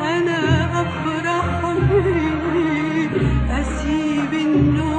أنا أفرح بيه أسيب النوم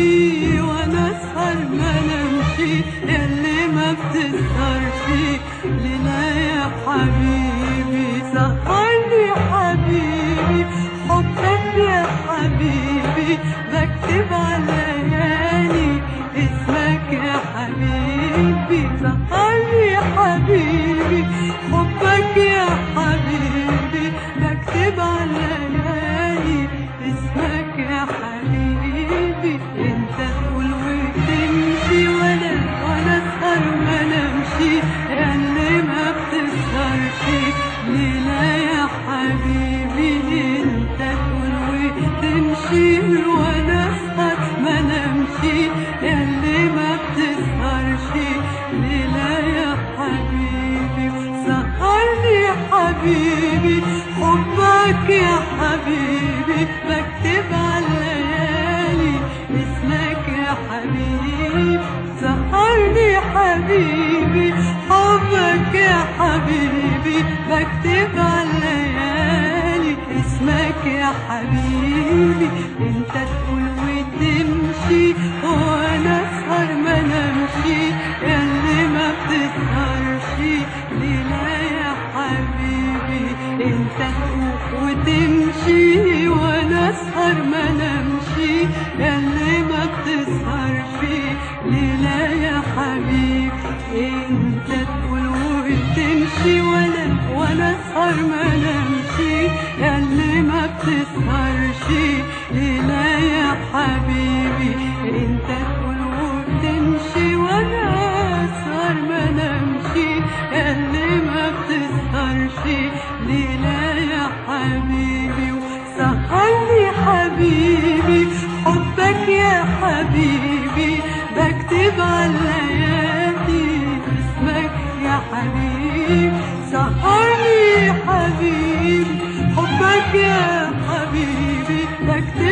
وتمشي وأنا اسهر ما ما بتسهرش. ليلة يا حبيبي سهرني حبيبي. حبك يا حبيبي بكتب على ليالي اسمك يا حبيبي. سهرني حبيبي حبك يا حبيبي. بكتب على ليالي اسمك يا حبيبي. وتمشي وأنا اسهر ما نمشي اللي ما بتسهرش. ليلة يا حبيبي سهرني حبيبي. حبك يا حبيبي بكتب على اسمك يا حبيبي. سهرني حبيبي حبك يا حبيبي بكتب على الليالي اسمك يا حبيبي انت تقول وتمشي وأنا اسهر ما نمشي. اللي ما بتسهرش ليلة يا حبيبي انت تقول وتمشي وأنا اسهر ما نمشي. اللي ما بتسهرش ليلة يا حبيبي انت تقول وتمشي وأنا وأنا اسهر ما بتسهرش ليلة يا حبيبي. انت تقول وتمشي وأنا أسهر ما نمشي. اللي ما بتسهرش ليلة يا حبيبي. سهرني حبيبي حبك يا حبيبي. بكتب على الليالي اسمك يا حبيبي سهرني حبيبي حبك يا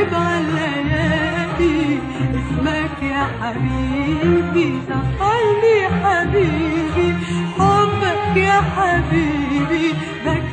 بكتب على الليالي اسمك يا حبيبي سهرني حبيبي حبك يا حبيبي بكتب